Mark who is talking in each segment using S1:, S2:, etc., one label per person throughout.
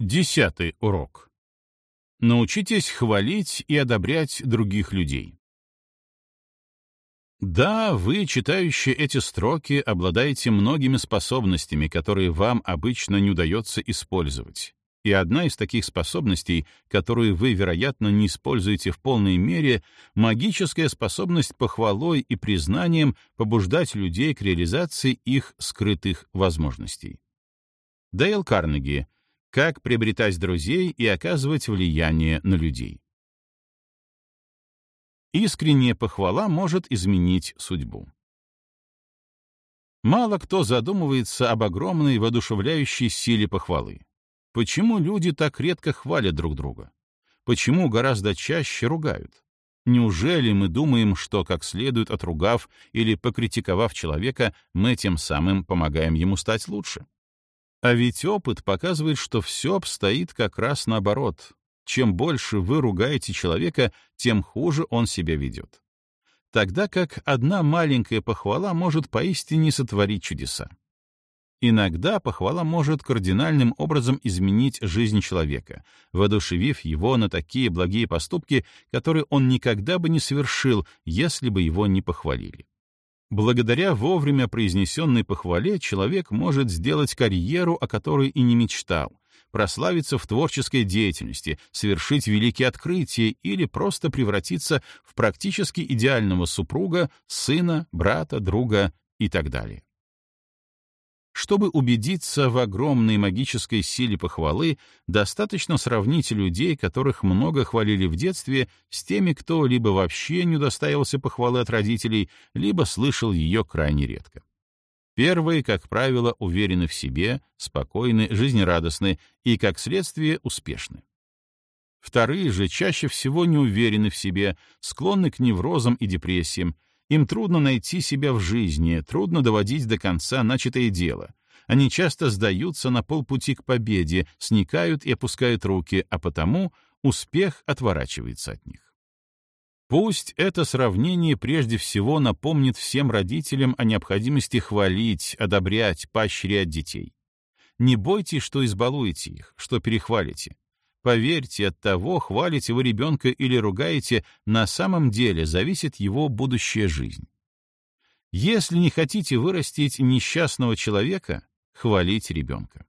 S1: Десятый урок. Научитесь хвалить и одобрять других людей. Да, вы, читающие эти строки, обладаете многими способностями, которые вам обычно не удается использовать. И одна из таких способностей, которую вы, вероятно, не используете в полной мере, магическая способность похвалой и признанием побуждать людей к реализации их скрытых возможностей. Дейл Карнеги — как приобретать друзей и оказывать влияние на людей. Искренняя похвала может изменить судьбу. Мало кто задумывается об огромной воодушевляющей силе похвалы. Почему люди так редко хвалят друг друга? Почему гораздо чаще ругают? Неужели мы думаем, что, как следует отругав или покритиковав человека, мы тем самым помогаем ему стать лучше? А ведь опыт показывает, что все обстоит как раз наоборот. Чем больше вы ругаете человека, тем хуже он себя ведет. Тогда как одна маленькая похвала может поистине сотворить чудеса. Иногда похвала может кардинальным образом изменить жизнь человека, воодушевив его на такие благие поступки, которые он никогда бы не совершил, если бы его не похвалили. Благодаря вовремя произнесенной похвале человек может сделать карьеру, о которой и не мечтал, прославиться в творческой деятельности, совершить великие открытия или просто превратиться в практически идеального супруга, сына, брата, друга и так далее. Чтобы убедиться в огромной магической силе похвалы, достаточно сравнить людей, которых много хвалили в детстве, с теми, кто либо вообще не удостаивался похвалы от родителей, либо слышал ее крайне редко. Первые, как правило, уверены в себе, спокойны, жизнерадостны и, как следствие, успешны. Вторые же чаще всего не уверены в себе, склонны к неврозам и депрессиям, им трудно найти себя в жизни, трудно доводить до конца начатое дело. Они часто сдаются на полпути к победе, сникают и опускают руки, а потому успех отворачивается от них. Пусть это сравнение прежде всего напомнит всем родителям о необходимости хвалить, одобрять, поощрять детей. Не бойтесь, что избалуете их, что перехвалите. Поверьте, от того, хвалите вы ребенка или ругаете, на самом деле зависит его будущая жизнь. Если не хотите вырастить несчастного человека, хвалите ребенка.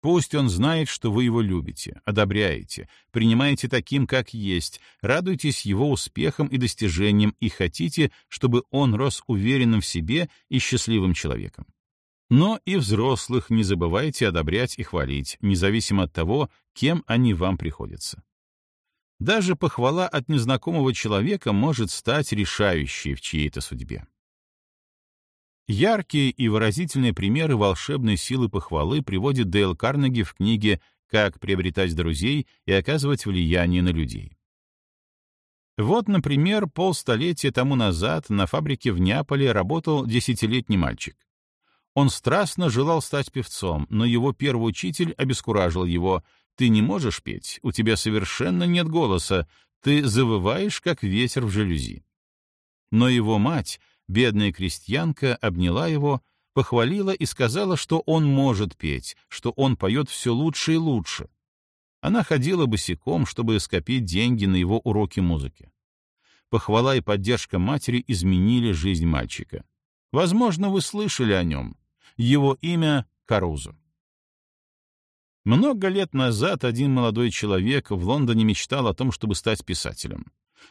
S1: Пусть он знает, что вы его любите, одобряете, принимаете таким, как есть, радуйтесь его успехам и достижениям и хотите, чтобы он рос уверенным в себе и счастливым человеком. Но и взрослых не забывайте одобрять и хвалить, независимо от того, кем они вам приходятся. Даже похвала от незнакомого человека может стать решающей в чьей-то судьбе. Яркие и выразительные примеры волшебной силы похвалы приводит Дейл Карнеги в книге «Как приобретать друзей и оказывать влияние на людей». Вот, например, полстолетия тому назад на фабрике в Неаполе работал десятилетний мальчик. Он страстно желал стать певцом, но его первый учитель обескуражил его. «Ты не можешь петь, у тебя совершенно нет голоса, ты завываешь, как ветер в жалюзи». Но его мать, бедная крестьянка, обняла его, похвалила и сказала, что он может петь, что он поет все лучше и лучше. Она ходила босиком, чтобы скопить деньги на его уроки музыки. Похвала и поддержка матери изменили жизнь мальчика. Возможно, вы слышали о нем. Его имя — Карузо. Много лет назад один молодой человек в Лондоне мечтал о том, чтобы стать писателем.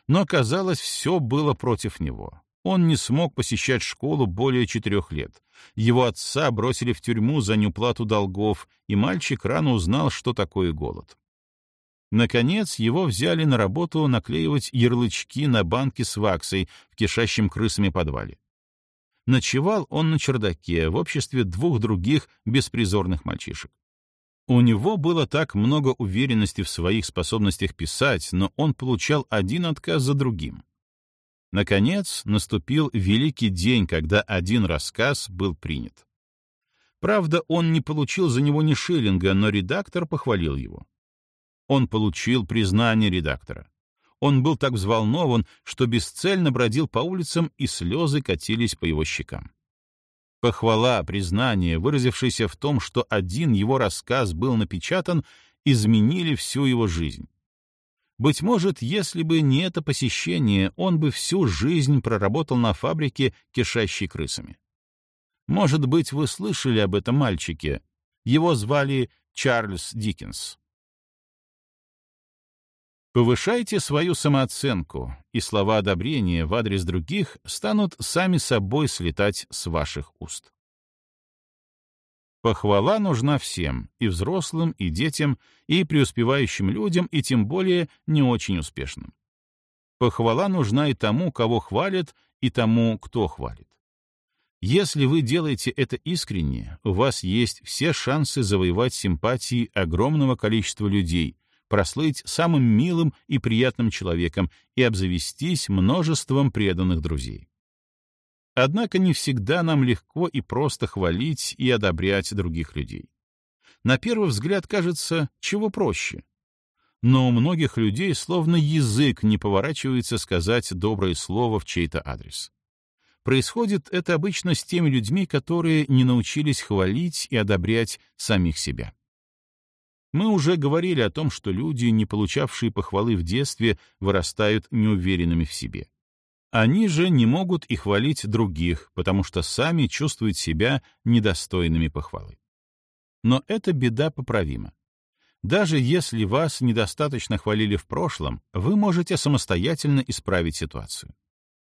S1: Но, казалось, все было против него. Он не смог посещать школу более четырех лет. Его отца бросили в тюрьму за неуплату долгов, и мальчик рано узнал, что такое голод. Наконец, его взяли на работу наклеивать ярлычки на банки с ваксой в кишащем крысами подвале. Ночевал он на чердаке в обществе двух других беспризорных мальчишек. У него было так много уверенности в своих способностях писать, но он получал один отказ за другим. Наконец, наступил великий день, когда один рассказ был принят. Правда, он не получил за него ни шиллинга, но редактор похвалил его. Он получил признание редактора. Он был так взволнован, что бесцельно бродил по улицам, и слезы катились по его щекам. Похвала, признание, выразившееся в том, что один его рассказ был напечатан, изменили всю его жизнь. Быть может, если бы не это посещение, он бы всю жизнь проработал на фабрике, кишащей крысами. Может быть, вы слышали об этом мальчике. Его звали Чарльз Диккенс. Повышайте свою самооценку, и слова одобрения в адрес других станут сами собой слетать с ваших уст. Похвала нужна всем, и взрослым, и детям, и преуспевающим людям, и тем более не очень успешным. Похвала нужна и тому, кого хвалят, и тому, кто хвалит. Если вы делаете это искренне, у вас есть все шансы завоевать симпатии огромного количества людей, прослыть самым милым и приятным человеком и обзавестись множеством преданных друзей. Однако не всегда нам легко и просто хвалить и одобрять других людей. На первый взгляд кажется, чего проще. Но у многих людей словно язык не поворачивается сказать доброе слово в чей-то адрес. Происходит это обычно с теми людьми, которые не научились хвалить и одобрять самих себя. Мы уже говорили о том, что люди, не получавшие похвалы в детстве, вырастают неуверенными в себе. Они же не могут и хвалить других, потому что сами чувствуют себя недостойными похвалы. Но эта беда поправима. Даже если вас недостаточно хвалили в прошлом, вы можете самостоятельно исправить ситуацию.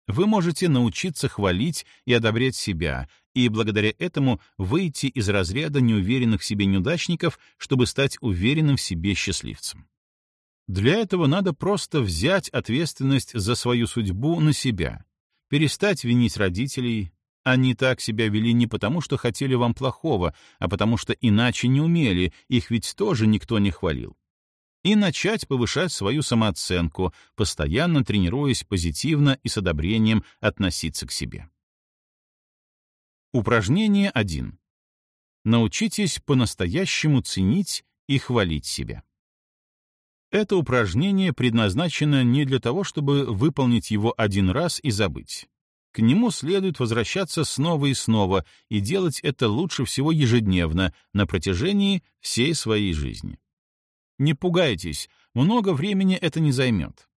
S1: Вы можете научиться хвалить и одобрять себя, и благодаря этому выйти из разряда неуверенных в себе неудачников, чтобы стать уверенным в себе счастливцем. Для этого надо просто взять ответственность за свою судьбу на себя, перестать винить родителей. Они так себя вели не потому, что хотели вам плохого, а потому что иначе не умели, их ведь тоже никто не хвалил и начать повышать свою самооценку, постоянно тренируясь позитивно и с одобрением относиться к себе. Упражнение 1. Научитесь по-настоящему ценить и хвалить себя. Это упражнение предназначено не для того, чтобы выполнить его один раз и забыть. К нему следует возвращаться снова и снова и делать это лучше всего ежедневно на протяжении всей своей жизни. Не пугайтесь, много времени это не займет.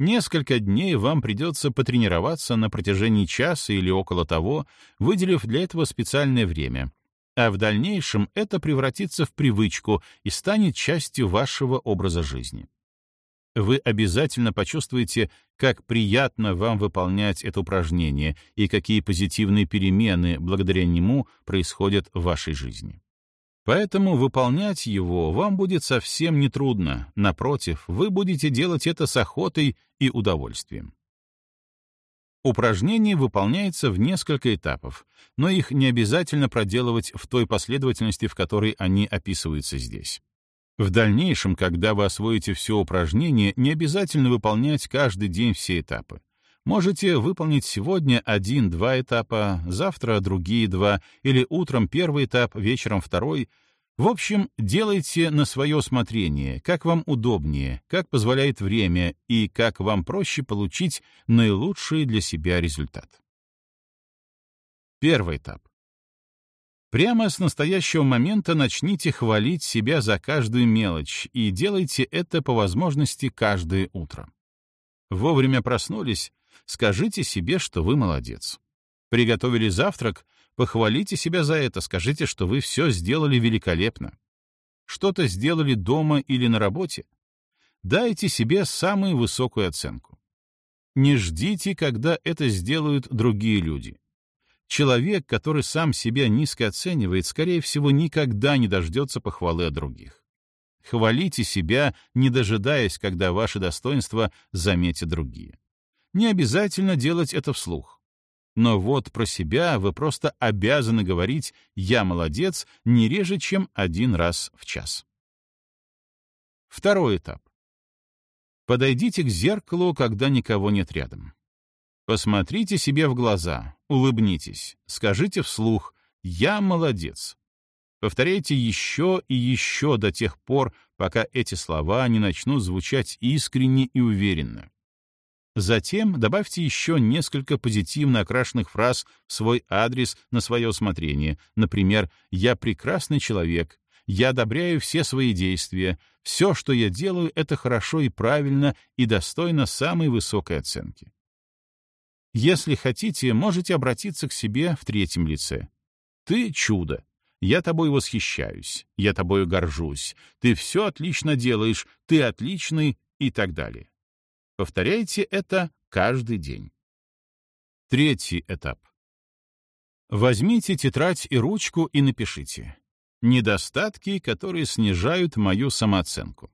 S1: Несколько дней вам придется потренироваться на протяжении часа или около того, выделив для этого специальное время, а в дальнейшем это превратится в привычку и станет частью вашего образа жизни. Вы обязательно почувствуете, как приятно вам выполнять это упражнение и какие позитивные перемены благодаря нему происходят в вашей жизни. Поэтому выполнять его вам будет совсем нетрудно. Напротив, вы будете делать это с охотой и удовольствием. Упражнение выполняется в несколько этапов, но их не обязательно проделывать в той последовательности, в которой они описываются здесь. В дальнейшем, когда вы освоите все упражнение, не обязательно выполнять каждый день все этапы. Можете выполнить сегодня один-два этапа, завтра другие два, или утром первый этап, вечером второй. В общем, делайте на свое усмотрение, как вам удобнее, как позволяет время и как вам проще получить наилучший для себя результат. Первый этап. Прямо с настоящего момента начните хвалить себя за каждую мелочь и делайте это по возможности каждое утро. Вовремя проснулись, скажите себе, что вы молодец. Приготовили завтрак, похвалите себя за это, скажите, что вы все сделали великолепно. Что-то сделали дома или на работе? Дайте себе самую высокую оценку. Не ждите, когда это сделают другие люди. Человек, который сам себя низко оценивает, скорее всего, никогда не дождется похвалы от других. Хвалите себя, не дожидаясь, когда ваши достоинства заметят другие. Не обязательно делать это вслух. Но вот про себя вы просто обязаны говорить «я молодец» не реже, чем один раз в час. Второй этап. Подойдите к зеркалу, когда никого нет рядом. Посмотрите себе в глаза, улыбнитесь, скажите вслух «я молодец». Повторяйте еще и еще до тех пор, пока эти слова не начнут звучать искренне и уверенно. Затем добавьте еще несколько позитивно окрашенных фраз в свой адрес на свое усмотрение. Например, «Я прекрасный человек», «Я одобряю все свои действия», «Все, что я делаю, это хорошо и правильно и достойно самой высокой оценки». Если хотите, можете обратиться к себе в третьем лице. «Ты — чудо. Я тобой восхищаюсь. Я тобою горжусь. Ты все отлично делаешь. Ты отличный» и так далее. Повторяйте это каждый день. Третий этап. Возьмите тетрадь и ручку и напишите. Недостатки, которые снижают мою самооценку.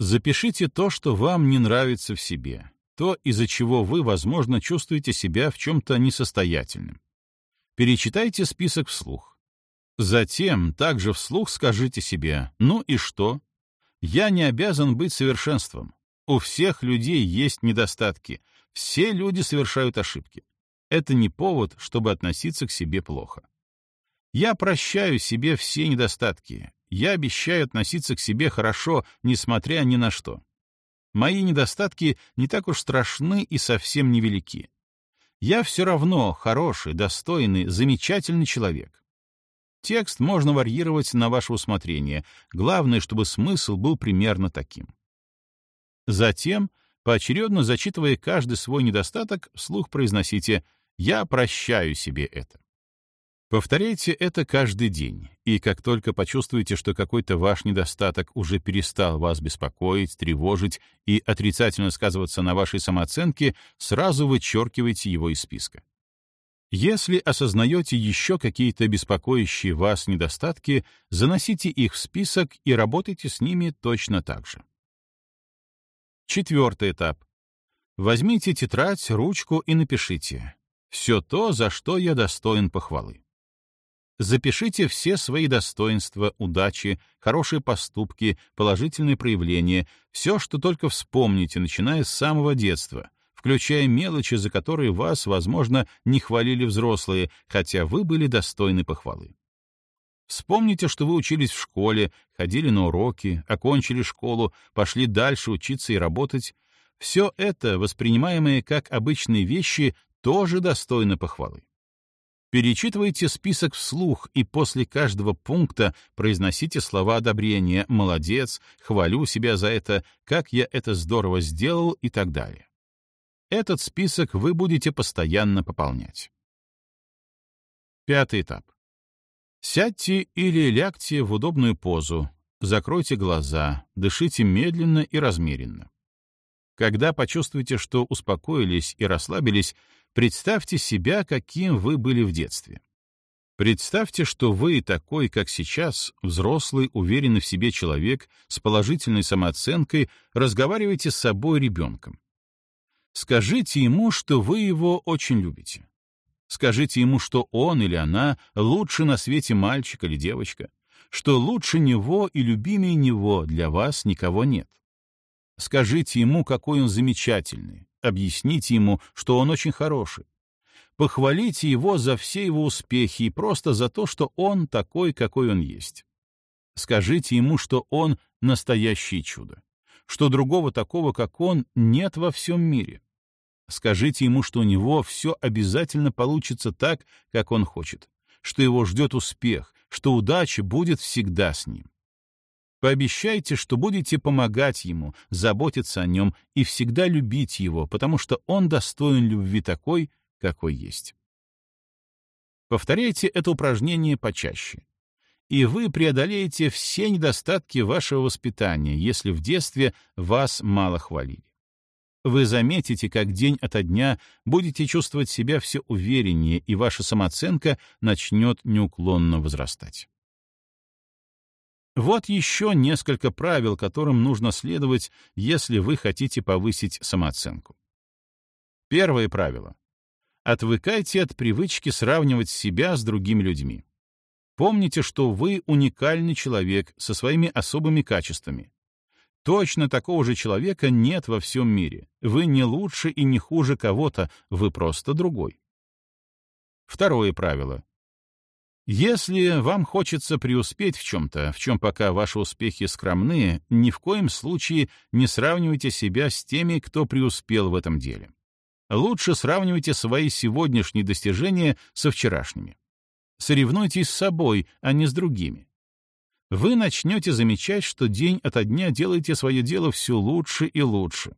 S1: Запишите то, что вам не нравится в себе, то, из-за чего вы, возможно, чувствуете себя в чем-то несостоятельным. Перечитайте список вслух. Затем также вслух скажите себе «ну и что?». Я не обязан быть совершенством. У всех людей есть недостатки. Все люди совершают ошибки. Это не повод, чтобы относиться к себе плохо. Я прощаю себе все недостатки. Я обещаю относиться к себе хорошо, несмотря ни на что. Мои недостатки не так уж страшны и совсем невелики. Я все равно хороший, достойный, замечательный человек. Текст можно варьировать на ваше усмотрение. Главное, чтобы смысл был примерно таким. Затем, поочередно зачитывая каждый свой недостаток, вслух произносите «Я прощаю себе это». Повторяйте это каждый день, и как только почувствуете, что какой-то ваш недостаток уже перестал вас беспокоить, тревожить и отрицательно сказываться на вашей самооценке, сразу вычеркивайте его из списка. Если осознаете еще какие-то беспокоящие вас недостатки, заносите их в список и работайте с ними точно так же. Четвертый этап. Возьмите тетрадь, ручку и напишите «Все то, за что я достоин похвалы». Запишите все свои достоинства, удачи, хорошие поступки, положительные проявления, все, что только вспомните, начиная с самого детства, включая мелочи, за которые вас, возможно, не хвалили взрослые, хотя вы были достойны похвалы. Вспомните, что вы учились в школе, ходили на уроки, окончили школу, пошли дальше учиться и работать. Все это, воспринимаемое как обычные вещи, тоже достойно похвалы. Перечитывайте список вслух и после каждого пункта произносите слова одобрения «молодец», «хвалю себя за это», «как я это здорово сделал» и так далее. Этот список вы будете постоянно пополнять. Пятый этап. Сядьте или лягте в удобную позу, закройте глаза, дышите медленно и размеренно. Когда почувствуете, что успокоились и расслабились, представьте себя, каким вы были в детстве. Представьте, что вы такой, как сейчас, взрослый, уверенный в себе человек с положительной самооценкой, разговариваете с собой ребенком. Скажите ему, что вы его очень любите. Скажите ему, что он или она лучше на свете мальчик или девочка, что лучше него и любимее него для вас никого нет. Скажите ему, какой он замечательный, объясните ему, что он очень хороший. Похвалите его за все его успехи и просто за то, что он такой, какой он есть. Скажите ему, что он настоящее чудо, что другого такого, как он, нет во всем мире, Скажите ему, что у него все обязательно получится так, как он хочет, что его ждет успех, что удача будет всегда с ним. Пообещайте, что будете помогать ему, заботиться о нем и всегда любить его, потому что он достоин любви такой, какой есть. Повторяйте это упражнение почаще. И вы преодолеете все недостатки вашего воспитания, если в детстве вас мало хвалили. Вы заметите, как день ото дня будете чувствовать себя все увереннее, и ваша самооценка начнет неуклонно возрастать. Вот еще несколько правил, которым нужно следовать, если вы хотите повысить самооценку. Первое правило. Отвыкайте от привычки сравнивать себя с другими людьми. Помните, что вы уникальный человек со своими особыми качествами, Точно такого же человека нет во всем мире. Вы не лучше и не хуже кого-то, вы просто другой. Второе правило. Если вам хочется преуспеть в чем-то, в чем пока ваши успехи скромны, ни в коем случае не сравнивайте себя с теми, кто преуспел в этом деле. Лучше сравнивайте свои сегодняшние достижения со вчерашними. Соревнуйтесь с собой, а не с другими. Вы начнете замечать, что день ото дня делаете свое дело все лучше и лучше.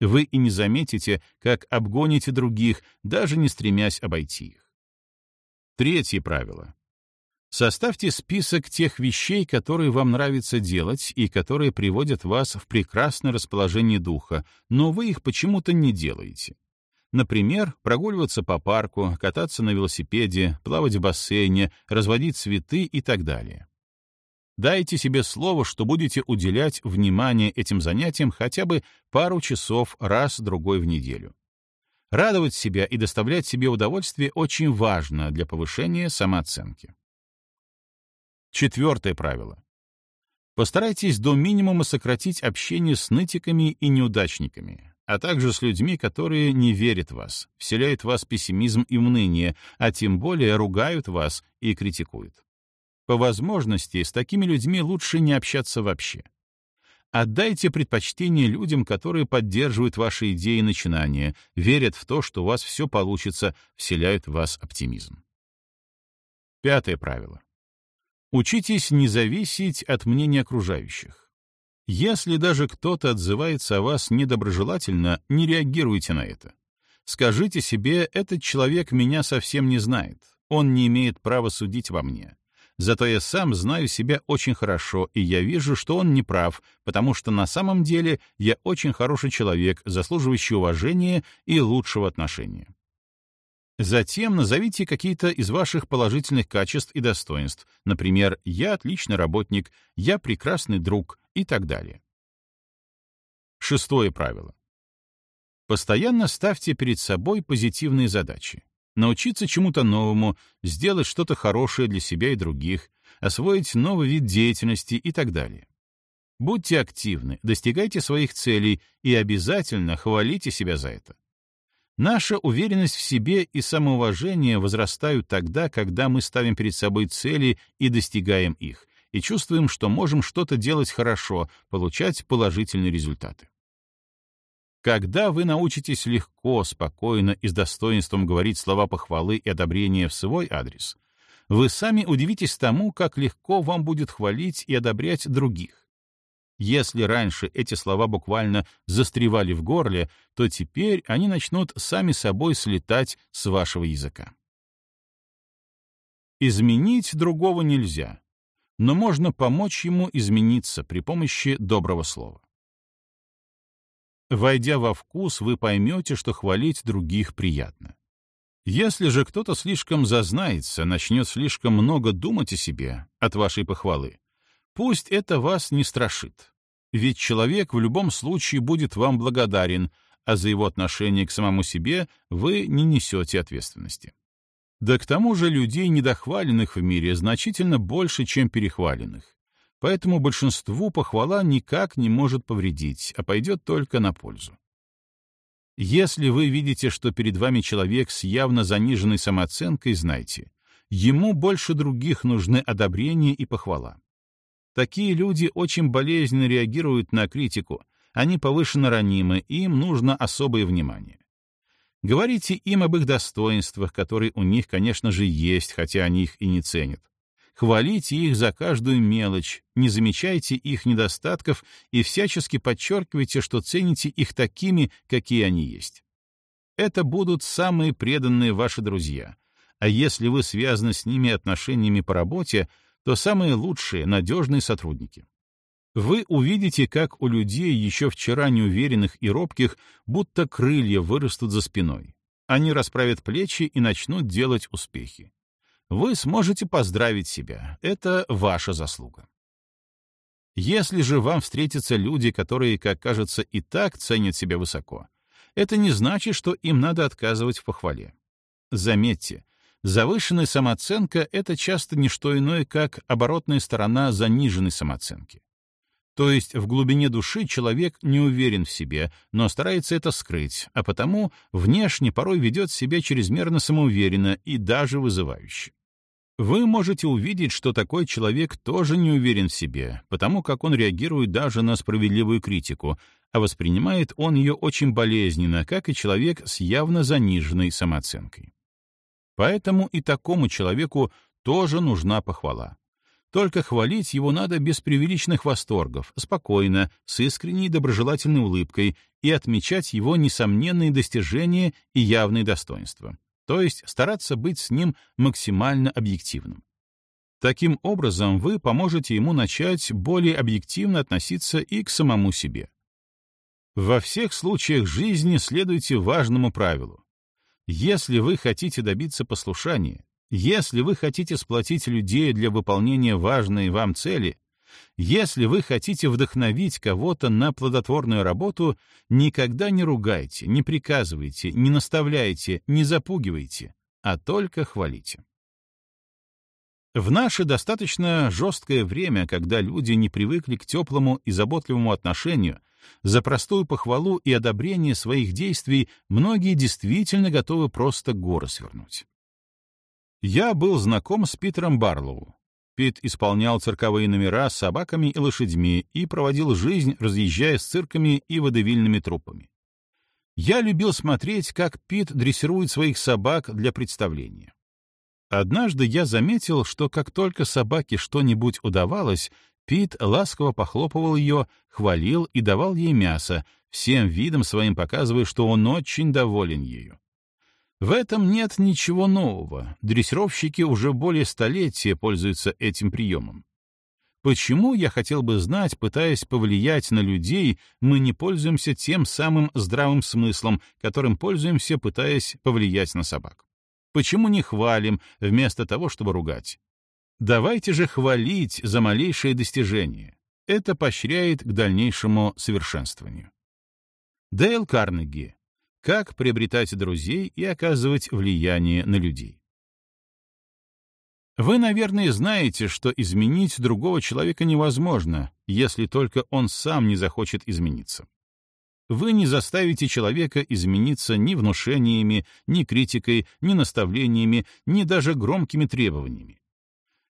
S1: Вы и не заметите, как обгоните других, даже не стремясь обойти их. Третье правило. Составьте список тех вещей, которые вам нравится делать и которые приводят вас в прекрасное расположение духа, но вы их почему-то не делаете. Например, прогуливаться по парку, кататься на велосипеде, плавать в бассейне, разводить цветы и так далее. Дайте себе слово, что будете уделять внимание этим занятиям хотя бы пару часов раз-другой в неделю. Радовать себя и доставлять себе удовольствие очень важно для повышения самооценки. Четвертое правило. Постарайтесь до минимума сократить общение с нытиками и неудачниками, а также с людьми, которые не верят в вас, вселяют в вас пессимизм и уныние, а тем более ругают вас и критикуют. По возможности, с такими людьми лучше не общаться вообще. Отдайте предпочтение людям, которые поддерживают ваши идеи и начинания, верят в то, что у вас все получится, вселяют в вас оптимизм. Пятое правило. Учитесь не зависеть от мнения окружающих. Если даже кто-то отзывается о вас недоброжелательно, не реагируйте на это. Скажите себе, этот человек меня совсем не знает, он не имеет права судить во мне. Зато я сам знаю себя очень хорошо, и я вижу, что он не прав, потому что на самом деле я очень хороший человек, заслуживающий уважения и лучшего отношения. Затем назовите какие-то из ваших положительных качеств и достоинств, например, «я отличный работник», «я прекрасный друг» и так далее. Шестое правило. Постоянно ставьте перед собой позитивные задачи. Научиться чему-то новому, сделать что-то хорошее для себя и других, освоить новый вид деятельности и так далее. Будьте активны, достигайте своих целей и обязательно хвалите себя за это. Наша уверенность в себе и самоуважение возрастают тогда, когда мы ставим перед собой цели и достигаем их, и чувствуем, что можем что-то делать хорошо, получать положительные результаты. Когда вы научитесь легко, спокойно и с достоинством говорить слова похвалы и одобрения в свой адрес, вы сами удивитесь тому, как легко вам будет хвалить и одобрять других. Если раньше эти слова буквально застревали в горле, то теперь они начнут сами собой слетать с вашего языка. Изменить другого нельзя, но можно помочь ему измениться при помощи доброго слова. Войдя во вкус, вы поймете, что хвалить других приятно. Если же кто-то слишком зазнается, начнет слишком много думать о себе от вашей похвалы, пусть это вас не страшит. Ведь человек в любом случае будет вам благодарен, а за его отношение к самому себе вы не несете ответственности. Да к тому же людей, недохваленных в мире, значительно больше, чем перехваленных. Поэтому большинству похвала никак не может повредить, а пойдет только на пользу. Если вы видите, что перед вами человек с явно заниженной самооценкой, знайте, ему больше других нужны одобрение и похвала. Такие люди очень болезненно реагируют на критику, они повышенно ранимы, им нужно особое внимание. Говорите им об их достоинствах, которые у них, конечно же, есть, хотя они их и не ценят. Хвалите их за каждую мелочь, не замечайте их недостатков и всячески подчеркивайте, что цените их такими, какие они есть. Это будут самые преданные ваши друзья. А если вы связаны с ними отношениями по работе, то самые лучшие, надежные сотрудники. Вы увидите, как у людей, еще вчера неуверенных и робких, будто крылья вырастут за спиной. Они расправят плечи и начнут делать успехи. Вы сможете поздравить себя. Это ваша заслуга. Если же вам встретятся люди, которые, как кажется, и так ценят себя высоко, это не значит, что им надо отказывать в похвале. Заметьте, Завышенная самооценка — это часто не что иное, как оборотная сторона заниженной самооценки. То есть в глубине души человек не уверен в себе, но старается это скрыть, а потому внешне порой ведет себя чрезмерно самоуверенно и даже вызывающе. Вы можете увидеть, что такой человек тоже не уверен в себе, потому как он реагирует даже на справедливую критику, а воспринимает он ее очень болезненно, как и человек с явно заниженной самооценкой. Поэтому и такому человеку тоже нужна похвала. Только хвалить его надо без превеличных восторгов, спокойно, с искренней доброжелательной улыбкой и отмечать его несомненные достижения и явные достоинства. То есть стараться быть с ним максимально объективным. Таким образом, вы поможете ему начать более объективно относиться и к самому себе. Во всех случаях жизни следуйте важному правилу. Если вы хотите добиться послушания, если вы хотите сплотить людей для выполнения важной вам цели, если вы хотите вдохновить кого-то на плодотворную работу, никогда не ругайте, не приказывайте, не наставляйте, не запугивайте, а только хвалите. В наше достаточно жесткое время, когда люди не привыкли к теплому и заботливому отношению, за простую похвалу и одобрение своих действий многие действительно готовы просто горы свернуть. Я был знаком с Питером Барлоу. Пит исполнял цирковые номера с собаками и лошадьми и проводил жизнь, разъезжая с цирками и водевильными труппами. Я любил смотреть, как Пит дрессирует своих собак для представления. Однажды я заметил, что как только собаке что-нибудь удавалось, Пит ласково похлопывал ее, хвалил и давал ей мясо, всем видом своим показывая, что он очень доволен ею. В этом нет ничего нового. Дрессировщики уже более столетия пользуются этим приемом. Почему, я хотел бы знать, пытаясь повлиять на людей, мы не пользуемся тем самым здравым смыслом, которым пользуемся, пытаясь повлиять на собак? Почему не хвалим, вместо того, чтобы ругать? Давайте же хвалить за малейшее достижение. Это поощряет к дальнейшему совершенствованию. Дейл Карнеги, как приобретать друзей и оказывать влияние на людей. Вы, наверное, знаете, что изменить другого человека невозможно, если только он сам не захочет измениться. Вы не заставите человека измениться ни внушениями, ни критикой, ни наставлениями, ни даже громкими требованиями.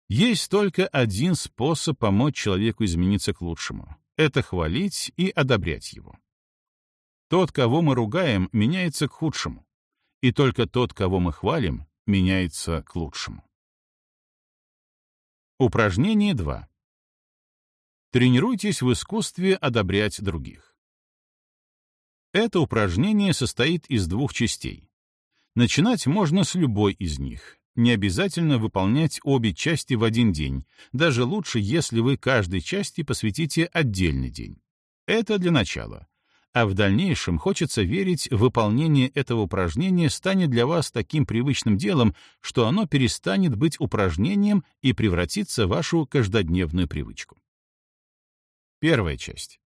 S1: Есть только один способ помочь человеку измениться к лучшему — это хвалить и одобрять его. Тот, кого мы ругаем, меняется к худшему. И только тот, кого мы хвалим, меняется к лучшему. Упражнение 2. Тренируйтесь в искусстве одобрять других. Это упражнение состоит из двух частей. Начинать можно с любой из них. Не обязательно выполнять обе части в один день, даже лучше, если вы каждой части посвятите отдельный день. Это для начала а в дальнейшем хочется верить, выполнение этого упражнения станет для вас таким привычным делом, что оно перестанет быть упражнением и превратится в вашу каждодневную привычку. Первая часть.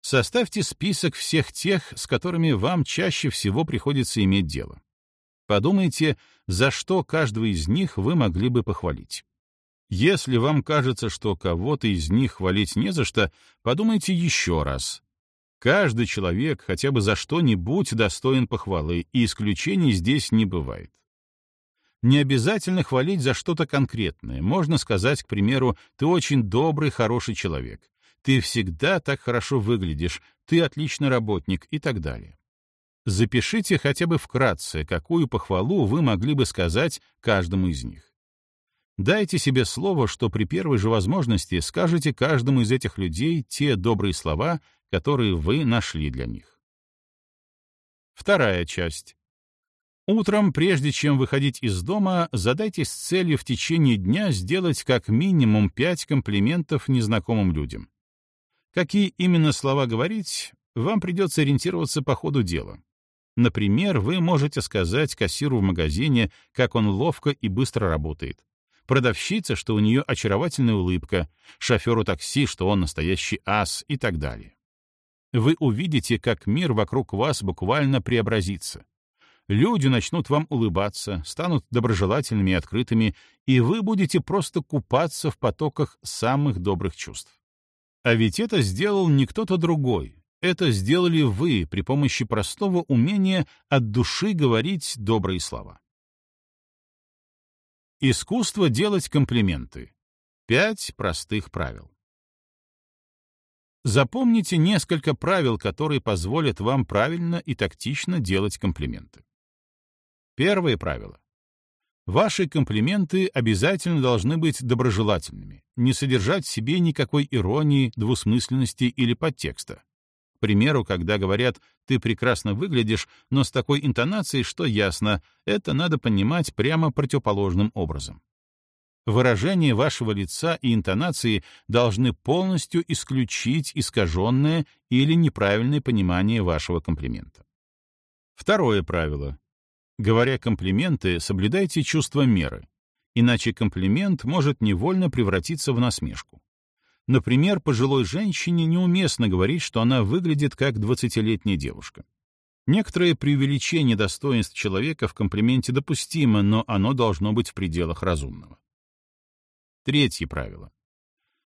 S1: Составьте список всех тех, с которыми вам чаще всего приходится иметь дело. Подумайте, за что каждого из них вы могли бы похвалить. Если вам кажется, что кого-то из них хвалить не за что, подумайте еще раз, Каждый человек хотя бы за что-нибудь достоин похвалы, и исключений здесь не бывает. Не обязательно хвалить за что-то конкретное. Можно сказать, к примеру, «ты очень добрый, хороший человек», «ты всегда так хорошо выглядишь», «ты отличный работник» и так далее. Запишите хотя бы вкратце, какую похвалу вы могли бы сказать каждому из них. Дайте себе слово, что при первой же возможности скажете каждому из этих людей те добрые слова, которые вы нашли для них. Вторая часть. Утром, прежде чем выходить из дома, задайтесь целью в течение дня сделать как минимум пять комплиментов незнакомым людям. Какие именно слова говорить, вам придется ориентироваться по ходу дела. Например, вы можете сказать кассиру в магазине, как он ловко и быстро работает, продавщице, что у нее очаровательная улыбка, шоферу такси, что он настоящий ас и так далее вы увидите, как мир вокруг вас буквально преобразится. Люди начнут вам улыбаться, станут доброжелательными и открытыми, и вы будете просто купаться в потоках самых добрых чувств. А ведь это сделал не кто-то другой. Это сделали вы при помощи простого умения от души говорить добрые слова. Искусство делать комплименты. Пять простых правил. Запомните несколько правил, которые позволят вам правильно и тактично делать комплименты. Первое правило. Ваши комплименты обязательно должны быть доброжелательными, не содержать в себе никакой иронии, двусмысленности или подтекста. Примеру, когда говорят «ты прекрасно выглядишь», но с такой интонацией, что ясно, это надо понимать прямо противоположным образом. Выражение вашего лица и интонации должны полностью исключить искаженное или неправильное понимание вашего комплимента. Второе правило. Говоря комплименты, соблюдайте чувство меры, иначе комплимент может невольно превратиться в насмешку. Например, пожилой женщине неуместно говорить, что она выглядит как двадцатилетняя девушка. Некоторое преувеличение достоинств человека в комплименте допустимо, но оно должно быть в пределах разумного. Третье правило.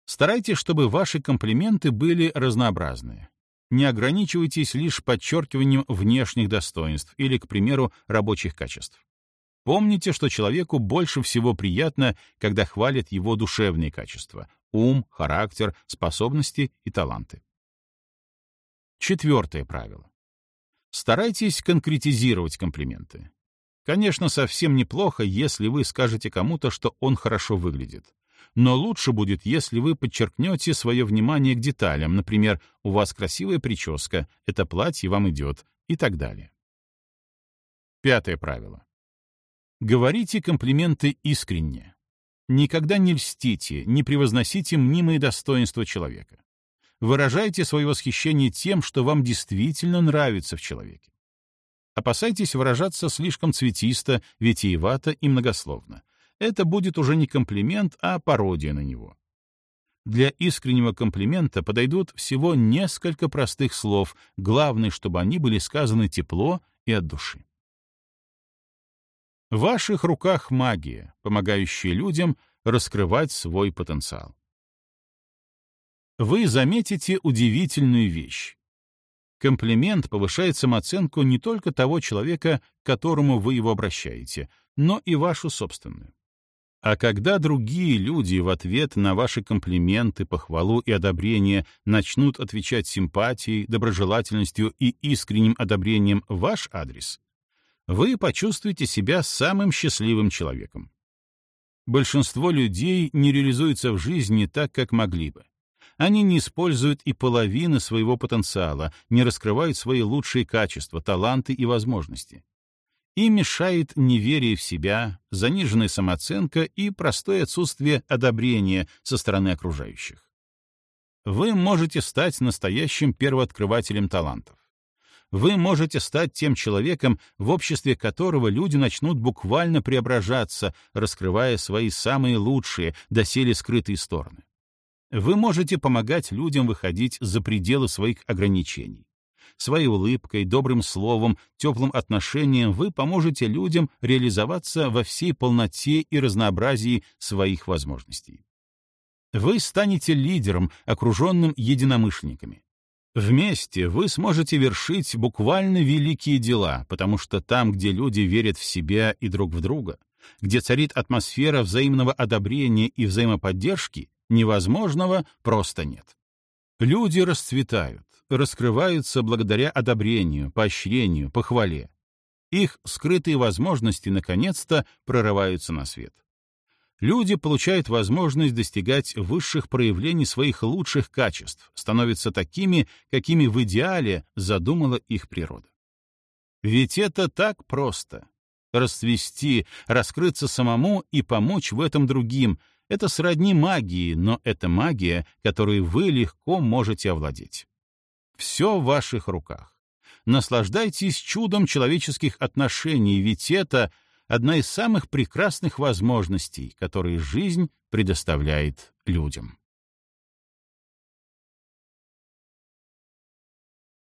S1: Старайтесь, чтобы ваши комплименты были разнообразные не ограничивайтесь лишь подчеркиванием внешних достоинств или, к примеру, рабочих качеств. Помните, что человеку больше всего приятно, когда хвалят его душевные качества — ум, характер, способности и таланты. Четвертое правило. Старайтесь конкретизировать комплименты. Конечно, совсем неплохо, если вы скажете кому-то, что он хорошо выглядит но лучше будет, если вы подчеркнете свое внимание к деталям, например, у вас красивая прическа, это платье вам идет и так далее. Пятое правило. Говорите комплименты искренне. Никогда не льстите, не превозносите мнимые достоинства человека. Выражайте свое восхищение тем, что вам действительно нравится в человеке. Опасайтесь выражаться слишком цветисто, витиевато и многословно это будет уже не комплимент, а пародия на него. Для искреннего комплимента подойдут всего несколько простых слов, главное, чтобы они были сказаны тепло и от души. В ваших руках магия, помогающая людям раскрывать свой потенциал. Вы заметите удивительную вещь. Комплимент повышает самооценку не только того человека, к которому вы его обращаете, но и вашу собственную. А когда другие люди в ответ на ваши комплименты, похвалу и одобрение начнут отвечать симпатией, доброжелательностью и искренним одобрением ваш адрес, вы почувствуете себя самым счастливым человеком. Большинство людей не реализуются в жизни так, как могли бы. Они не используют и половины своего потенциала, не раскрывают свои лучшие качества, таланты и возможности. И мешает неверие в себя, заниженная самооценка и простое отсутствие одобрения со стороны окружающих. Вы можете стать настоящим первооткрывателем талантов. Вы можете стать тем человеком, в обществе которого люди начнут буквально преображаться, раскрывая свои самые лучшие, доселе скрытые стороны. Вы можете помогать людям выходить за пределы своих ограничений. Своей улыбкой, добрым словом, теплым отношением вы поможете людям реализоваться во всей полноте и разнообразии своих возможностей. Вы станете лидером, окруженным единомышленниками. Вместе вы сможете вершить буквально великие дела, потому что там, где люди верят в себя и друг в друга, где царит атмосфера взаимного одобрения и взаимоподдержки, невозможного просто нет. Люди расцветают, раскрываются благодаря одобрению, поощрению, похвале. Их скрытые возможности наконец-то прорываются на свет. Люди получают возможность достигать высших проявлений своих лучших качеств, становятся такими, какими в идеале задумала их природа. Ведь это так просто. Расцвести, раскрыться самому и помочь в этом другим — это сродни магии, но это магия, которой вы легко можете овладеть. Все в ваших руках. Наслаждайтесь чудом человеческих отношений, ведь это одна из самых прекрасных возможностей, которые жизнь предоставляет людям.